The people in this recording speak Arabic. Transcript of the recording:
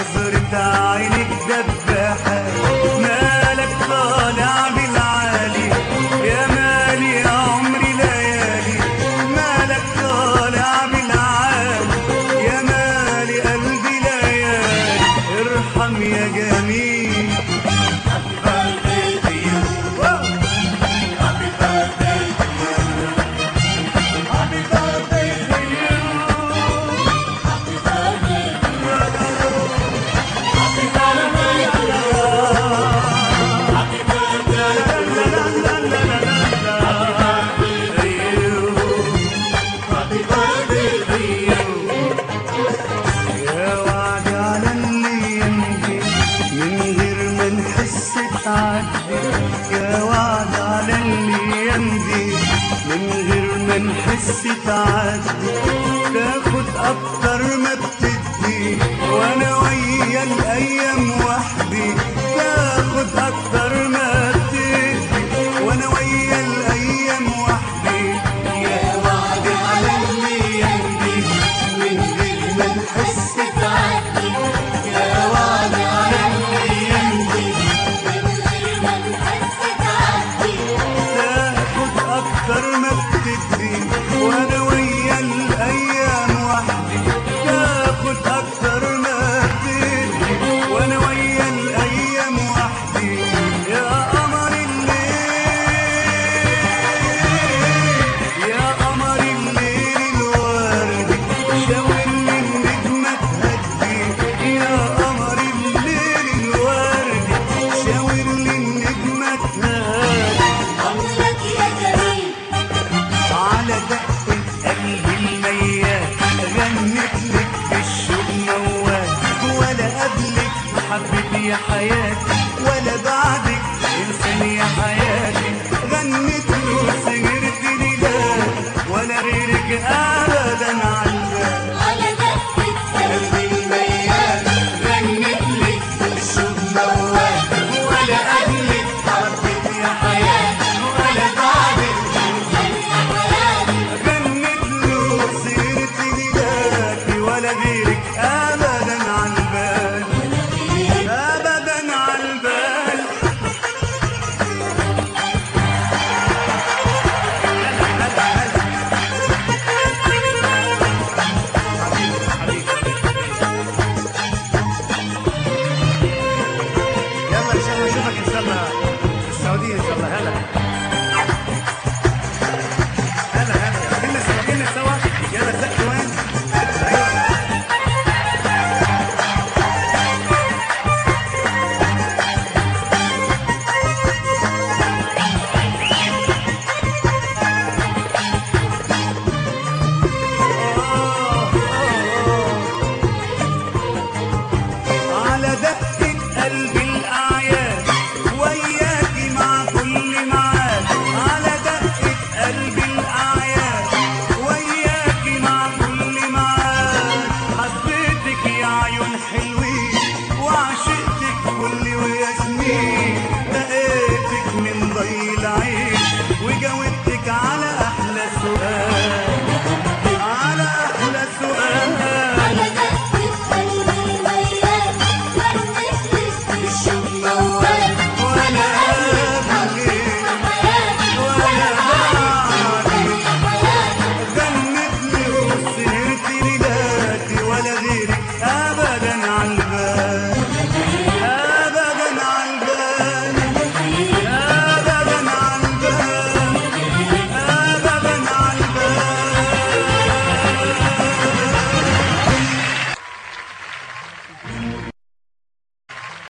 Hazırdayım يا وعد على اللي يمضي من غير ما نحس تعدي تاخد أكتر ما بتدي. وأنا ويا الأيام يا حياتي ولا بعدك. إنسان حياتي ولا غيرك ابدا عالبال قلبي الميات غنت لك بالشوق موال. ولا قبلك حبيت يا حياتي. ولا بعدك غنت له سيرة ليلاتي ولا غيرك ابدا أشوفك إن شاء الله في السعودية إن شاء الله. هلا.